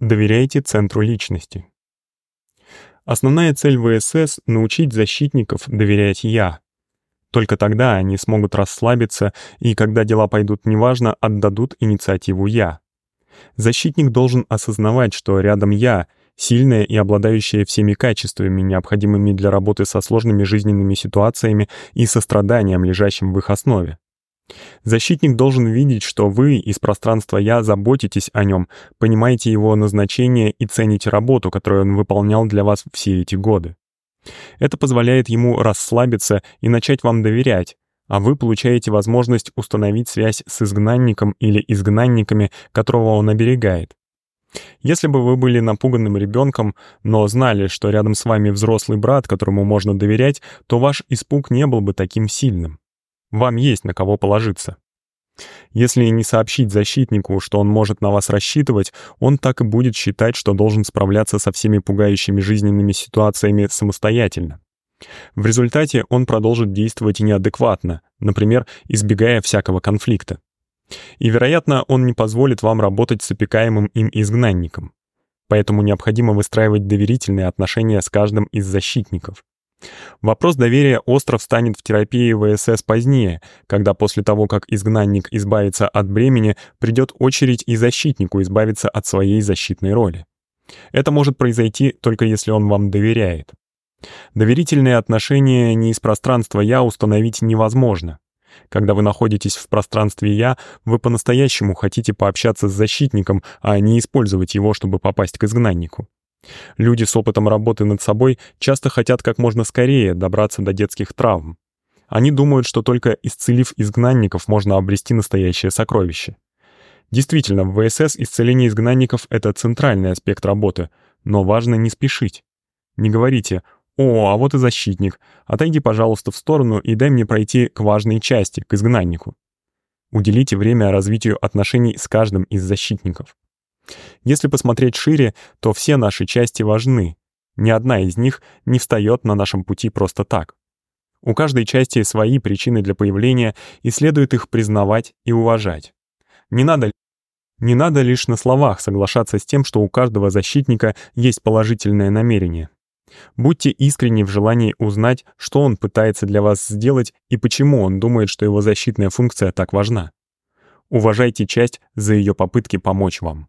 Доверяйте центру личности. Основная цель ВСС — научить защитников доверять «я». Только тогда они смогут расслабиться и, когда дела пойдут неважно, отдадут инициативу «я». Защитник должен осознавать, что рядом «я», сильная и обладающая всеми качествами, необходимыми для работы со сложными жизненными ситуациями и состраданием, лежащим в их основе. Защитник должен видеть, что вы из пространства «я» заботитесь о нем, понимаете его назначение и цените работу, которую он выполнял для вас все эти годы. Это позволяет ему расслабиться и начать вам доверять, а вы получаете возможность установить связь с изгнанником или изгнанниками, которого он оберегает. Если бы вы были напуганным ребенком, но знали, что рядом с вами взрослый брат, которому можно доверять, то ваш испуг не был бы таким сильным. Вам есть на кого положиться. Если не сообщить защитнику, что он может на вас рассчитывать, он так и будет считать, что должен справляться со всеми пугающими жизненными ситуациями самостоятельно. В результате он продолжит действовать неадекватно, например, избегая всякого конфликта. И, вероятно, он не позволит вам работать с опекаемым им изгнанником. Поэтому необходимо выстраивать доверительные отношения с каждым из защитников. Вопрос доверия остро встанет в терапии ВСС позднее, когда после того, как изгнанник избавится от бремени, придет очередь и защитнику избавиться от своей защитной роли. Это может произойти только если он вам доверяет. Доверительные отношения не из пространства «я» установить невозможно. Когда вы находитесь в пространстве «я», вы по-настоящему хотите пообщаться с защитником, а не использовать его, чтобы попасть к изгнаннику. Люди с опытом работы над собой часто хотят как можно скорее добраться до детских травм. Они думают, что только исцелив изгнанников, можно обрести настоящее сокровище. Действительно, в ВСС исцеление изгнанников — это центральный аспект работы, но важно не спешить. Не говорите «О, а вот и защитник, отойди, пожалуйста, в сторону и дай мне пройти к важной части, к изгнаннику». Уделите время развитию отношений с каждым из защитников. Если посмотреть шире, то все наши части важны. Ни одна из них не встает на нашем пути просто так. У каждой части свои причины для появления, и следует их признавать и уважать. Не надо, не надо лишь на словах соглашаться с тем, что у каждого защитника есть положительное намерение. Будьте искренни в желании узнать, что он пытается для вас сделать и почему он думает, что его защитная функция так важна. Уважайте часть за ее попытки помочь вам.